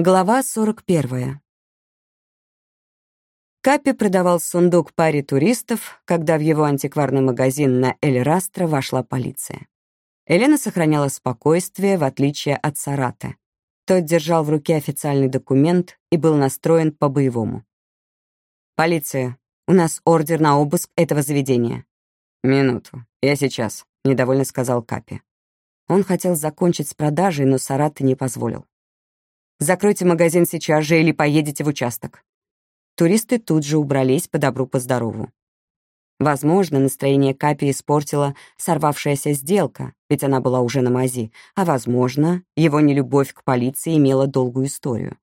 Глава 41. Капи продавал сундук паре туристов, когда в его антикварный магазин на Эль-Растро вошла полиция. Елена сохраняла спокойствие, в отличие от Сарата. Тот держал в руке официальный документ и был настроен по-боевому. «Полиция, у нас ордер на обыск этого заведения». «Минуту, я сейчас», — недовольно сказал Капи. Он хотел закончить с продажей, но Сарата не позволил. Закройте магазин сейчас же или поедете в участок». Туристы тут же убрались по добру, по здорову. Возможно, настроение Капи испортила сорвавшаяся сделка, ведь она была уже на мази, а, возможно, его нелюбовь к полиции имела долгую историю.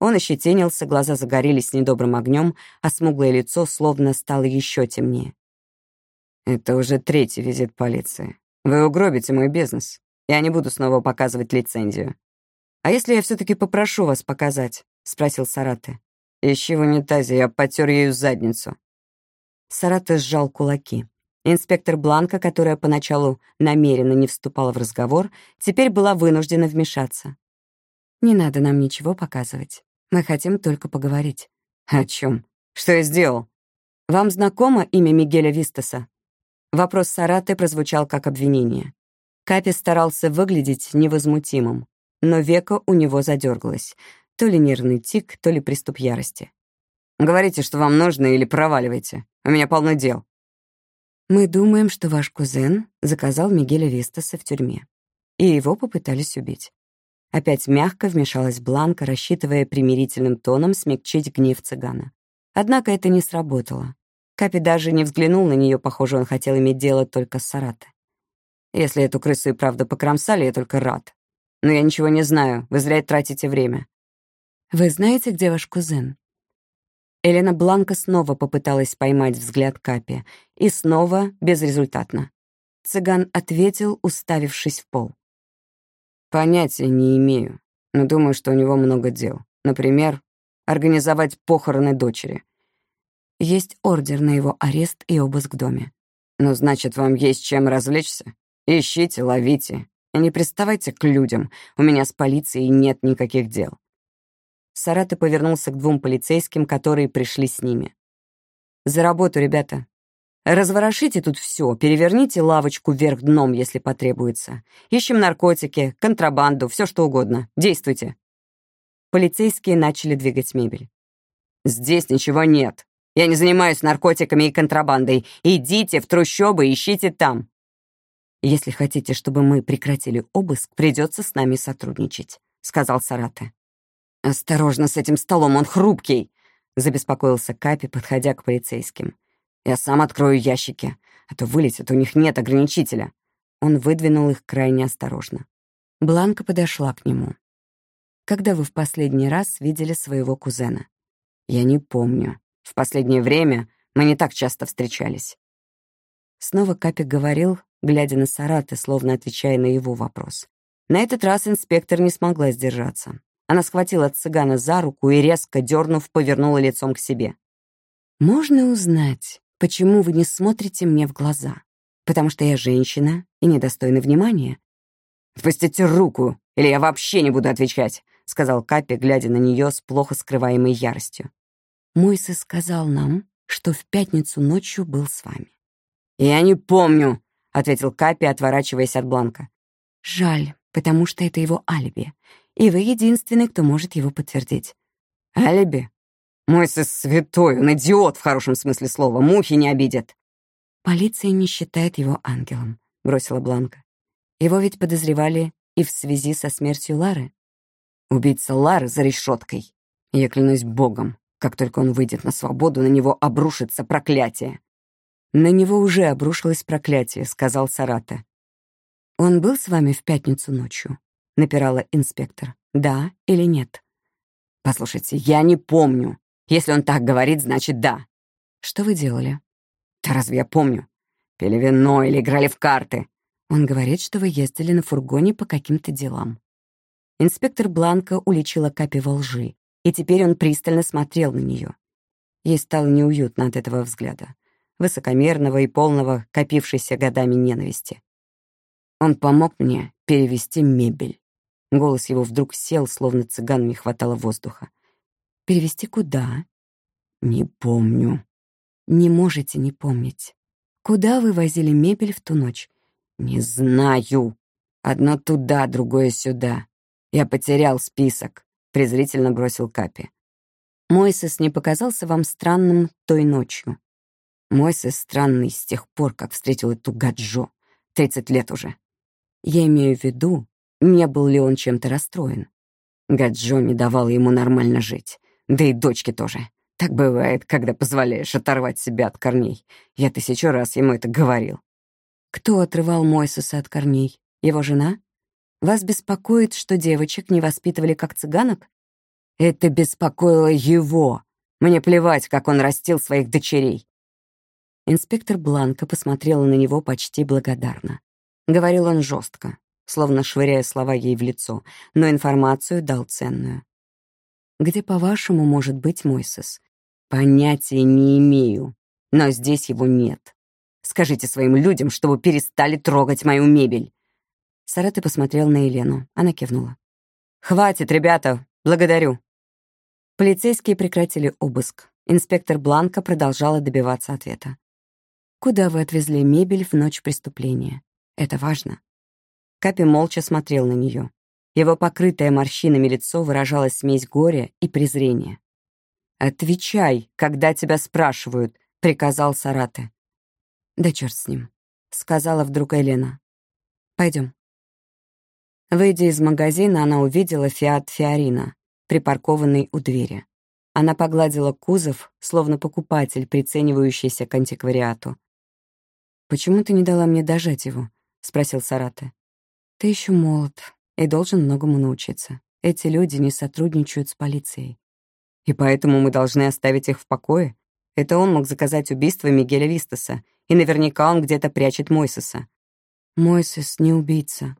Он ощетинился, глаза загорелись недобрым огнем, а смуглое лицо словно стало еще темнее. «Это уже третий визит полиции. Вы угробите мой бизнес. Я не буду снова показывать лицензию. «А если я все-таки попрошу вас показать?» — спросил Сараты. «Ищи в унитазе, я потер ею задницу». Сараты сжал кулаки. Инспектор Бланка, которая поначалу намеренно не вступала в разговор, теперь была вынуждена вмешаться. «Не надо нам ничего показывать. Мы хотим только поговорить». «О чем? Что я сделал?» «Вам знакомо имя Мигеля Вистаса?» Вопрос Сараты прозвучал как обвинение. Капи старался выглядеть невозмутимым но веко у него задергалось. То ли нервный тик, то ли приступ ярости. «Говорите, что вам нужно, или проваливайте. У меня полно дел». «Мы думаем, что ваш кузен заказал Мигеля Вестаса в тюрьме, и его попытались убить». Опять мягко вмешалась Бланка, рассчитывая примирительным тоном смягчить гнев цыгана. Однако это не сработало. Капи даже не взглянул на нее, похоже, он хотел иметь дело только с Сарата. «Если эту крысу и правда покромсали, я только рад. Но я ничего не знаю, вы зря тратите время. Вы знаете, где ваш кузен? Елена Бланка снова попыталась поймать взгляд Капи, и снова безрезультатно. Цыган ответил, уставившись в пол. «Понятия не имею, но думаю, что у него много дел. Например, организовать похороны дочери. Есть ордер на его арест и обыск в доме. Ну, значит, вам есть чем развлечься? Ищите, ловите, не приставайте к людям, у меня с полицией нет никаких дел». Сараты повернулся к двум полицейским, которые пришли с ними. «За работу, ребята. Разворошите тут все, переверните лавочку вверх дном, если потребуется. Ищем наркотики, контрабанду, все что угодно. Действуйте». Полицейские начали двигать мебель. «Здесь ничего нет. Я не занимаюсь наркотиками и контрабандой. Идите в трущобы, ищите там. «Если хотите, чтобы мы прекратили обыск, придется с нами сотрудничать», — сказал Сарате. «Осторожно с этим столом, он хрупкий», — забеспокоился Капи, подходя к полицейским. «Я сам открою ящики, а то вылетит, у них нет ограничителя». Он выдвинул их крайне осторожно. Бланка подошла к нему. «Когда вы в последний раз видели своего кузена?» «Я не помню. В последнее время мы не так часто встречались». Снова Капик говорил, глядя на Сараты, словно отвечая на его вопрос. На этот раз инспектор не смогла сдержаться. Она схватила цыгана за руку и, резко дернув, повернула лицом к себе. «Можно узнать, почему вы не смотрите мне в глаза? Потому что я женщина и недостойна внимания?» «Пустите руку, или я вообще не буду отвечать», — сказал Капи, глядя на нее с плохо скрываемой яростью. «Мойсес сказал нам, что в пятницу ночью был с вами. «Я не помню», — ответил Капи, отворачиваясь от Бланка. «Жаль, потому что это его алиби, и вы единственный, кто может его подтвердить». «Алиби? Мой святой, он идиот в хорошем смысле слова, мухи не обидят». «Полиция не считает его ангелом», — бросила Бланка. «Его ведь подозревали и в связи со смертью Лары». «Убийца Лары за решеткой. Я клянусь Богом, как только он выйдет на свободу, на него обрушится проклятие. «На него уже обрушилось проклятие», — сказал Сарата. «Он был с вами в пятницу ночью?» — напирала инспектор. «Да или нет?» «Послушайте, я не помню. Если он так говорит, значит да». «Что вы делали?» «Да разве я помню? Пили вино или играли в карты?» Он говорит, что вы ездили на фургоне по каким-то делам. Инспектор Бланко уличила Капи во лжи, и теперь он пристально смотрел на нее. Ей стало неуютно от этого взгляда высокомерного и полного копившейся годами ненависти. Он помог мне перевести мебель. Голос его вдруг сел, словно цыгану не хватало воздуха. «Перевести куда?» «Не помню». «Не можете не помнить. Куда вы возили мебель в ту ночь?» «Не знаю. Одно туда, другое сюда. Я потерял список», — презрительно бросил Капи. «Мойсес не показался вам странным той ночью?» «Мойсес странный с тех пор, как встретил эту гаджо. Тридцать лет уже». «Я имею в виду, не был ли он чем-то расстроен?» Гаджо не давала ему нормально жить. Да и дочке тоже. Так бывает, когда позволяешь оторвать себя от корней. Я тысячу раз ему это говорил. Кто отрывал Мойсуса от корней? Его жена? Вас беспокоит, что девочек не воспитывали как цыганок? Это беспокоило его. Мне плевать, как он растил своих дочерей. Инспектор Бланка посмотрела на него почти благодарно. Говорил он жестко, словно швыряя слова ей в лицо, но информацию дал ценную. «Где, по-вашему, может быть Мойсес?» «Понятия не имею, но здесь его нет. Скажите своим людям, чтобы перестали трогать мою мебель». Сараты посмотрел на Елену. Она кивнула. «Хватит, ребята, благодарю». Полицейские прекратили обыск. Инспектор Бланка продолжала добиваться ответа. «Куда вы отвезли мебель в ночь преступления? Это важно». Капи молча смотрел на нее. Его покрытое морщинами лицо выражало смесь горя и презрения. «Отвечай, когда тебя спрашивают», — приказал Сараты. «Да черт с ним», — сказала вдруг Елена. Пойдем. Выйдя из магазина, она увидела «Фиат Фиорина», припаркованный у двери. Она погладила кузов, словно покупатель, приценивающийся к антиквариату. «Почему ты не дала мне дожать его?» — спросил Сараты. «Ты еще молод и должен многому научиться. Эти люди не сотрудничают с полицией. И поэтому мы должны оставить их в покое? Это он мог заказать убийство Мигеля Вистаса, и наверняка он где-то прячет Мойсеса. Мойсес не убийца.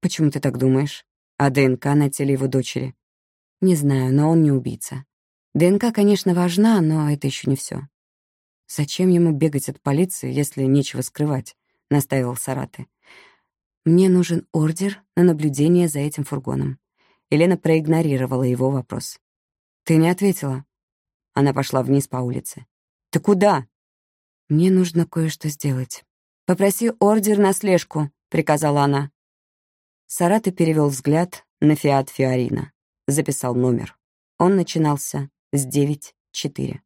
Почему ты так думаешь? А ДНК на теле его дочери? Не знаю, но он не убийца. ДНК, конечно, важна, но это еще не все. Зачем ему бегать от полиции, если нечего скрывать? Настаивал Сараты. Мне нужен ордер на наблюдение за этим фургоном. Елена проигнорировала его вопрос. «Ты не ответила». Она пошла вниз по улице. «Ты куда?» «Мне нужно кое-что сделать». «Попроси ордер на слежку», — приказала она. Сараты перевел взгляд на Фиат Фиорина. Записал номер. Он начинался с 9-4.